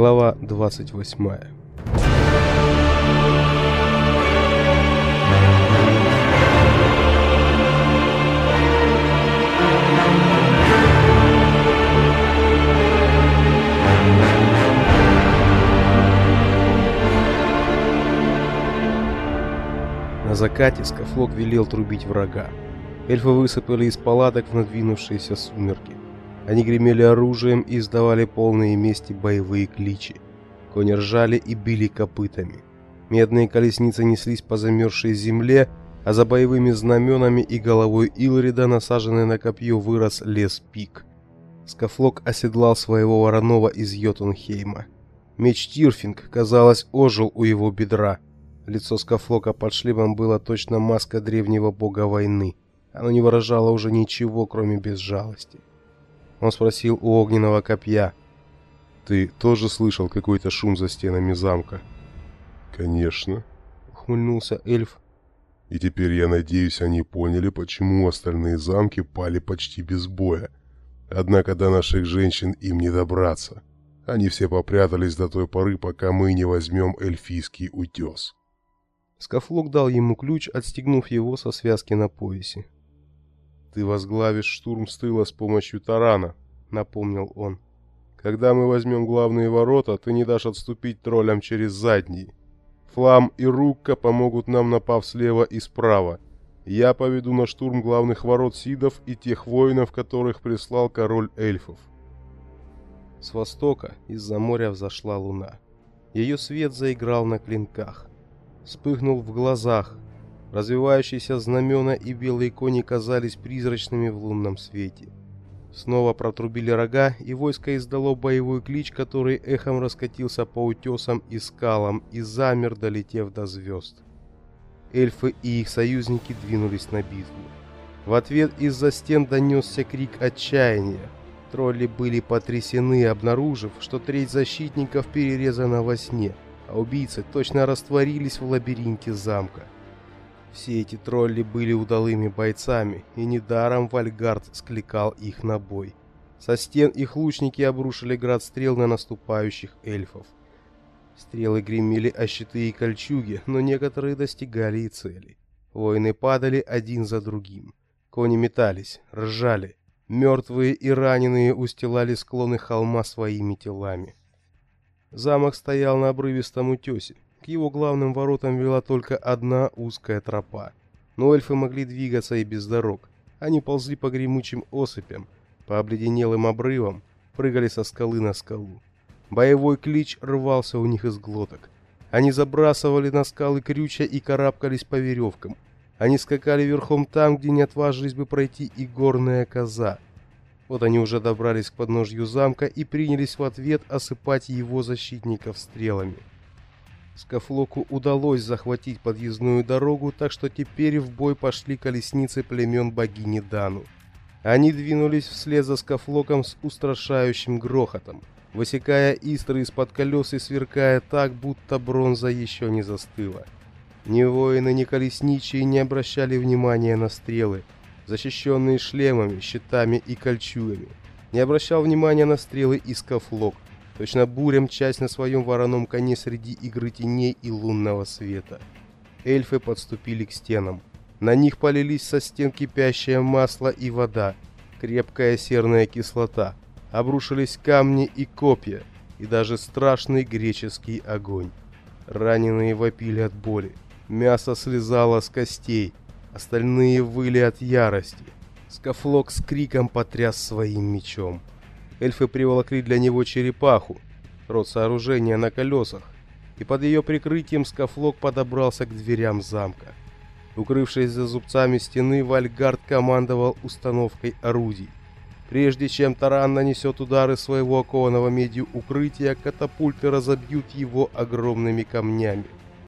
Глава 28 На закате Скафлок велел трубить врага. Эльфы высыпали из палаток в надвинувшиеся сумерки. Они гремели оружием и издавали полные мести боевые кличи. Кони ржали и били копытами. Медные колесницы неслись по замерзшей земле, а за боевыми знаменами и головой Илрида, насаженной на копье, вырос лес пик. Скафлок оседлал своего вороного из Йотунхейма. Меч Тирфинг, казалось, ожил у его бедра. Лицо Скафлока под шлемом было точно маска древнего бога войны. Оно не выражало уже ничего, кроме безжалости. Он спросил у огненного копья. «Ты тоже слышал какой-то шум за стенами замка?» «Конечно», — ухмыльнулся эльф. «И теперь, я надеюсь, они поняли, почему остальные замки пали почти без боя. Однако до наших женщин им не добраться. Они все попрятались до той поры, пока мы не возьмем эльфийский утес». Скафлок дал ему ключ, отстегнув его со связки на поясе. «Ты возглавишь штурм с тыла с помощью тарана», — напомнил он. «Когда мы возьмем главные ворота, ты не дашь отступить троллям через задние. Флам и Рукка помогут нам, напав слева и справа. Я поведу на штурм главных ворот Сидов и тех воинов, которых прислал король эльфов». С востока из-за моря взошла луна. Ее свет заиграл на клинках. Вспыхнул в глазах, Развивающиеся знамена и белые кони казались призрачными в лунном свете. Снова протрубили рога, и войско издало боевой клич, который эхом раскатился по утесам и скалам и замер, долетев до звезд. Эльфы и их союзники двинулись на битву. В ответ из-за стен донесся крик отчаяния. Тролли были потрясены, обнаружив, что треть защитников перерезана во сне, а убийцы точно растворились в лабиринте замка. Все эти тролли были удалыми бойцами, и недаром Вальгард скликал их на бой. Со стен их лучники обрушили град стрел на наступающих эльфов. Стрелы гремели о щиты и кольчуги, но некоторые достигали и цели. Воины падали один за другим. Кони метались, ржали. Мертвые и раненые устилали склоны холма своими телами. Замок стоял на обрывистом утесе, к его главным воротам вела только одна узкая тропа. Но эльфы могли двигаться и без дорог. Они ползли по гремучим осыпям, по обледенелым обрывам, прыгали со скалы на скалу. Боевой клич рвался у них из глоток. Они забрасывали на скалы крючья и карабкались по веревкам. Они скакали верхом там, где не отважились бы пройти и горная коза. Вот они уже добрались к подножью замка и принялись в ответ осыпать его защитников стрелами. Скафлоку удалось захватить подъездную дорогу, так что теперь в бой пошли колесницы племен богини Дану. Они двинулись вслед за Скафлоком с устрашающим грохотом, высекая истры из-под колес и сверкая так, будто бронза еще не застыла. Ни воины, ни колесничие не обращали внимания на стрелы, защищенные шлемами, щитами и кольчугами. Не обращал внимания на стрелы и Скафлок, Точно буря часть на своем вороном коне среди игры теней и лунного света. Эльфы подступили к стенам. На них полились со стен кипящее масло и вода, крепкая серная кислота. Обрушились камни и копья, и даже страшный греческий огонь. Раненые вопили от боли. Мясо слезало с костей. Остальные выли от ярости. Скафлок с криком потряс своим мечом эльфы приволокли для него черепаху, род сооружения на колесах, и под ее прикрытием скафлок подобрался к дверям замка. Укрывшись за зубцами стены, Вальгард командовал установкой орудий. Прежде чем таран нанесет удары своего окованного медью укрытия, катапульты разобьют его огромными камнями.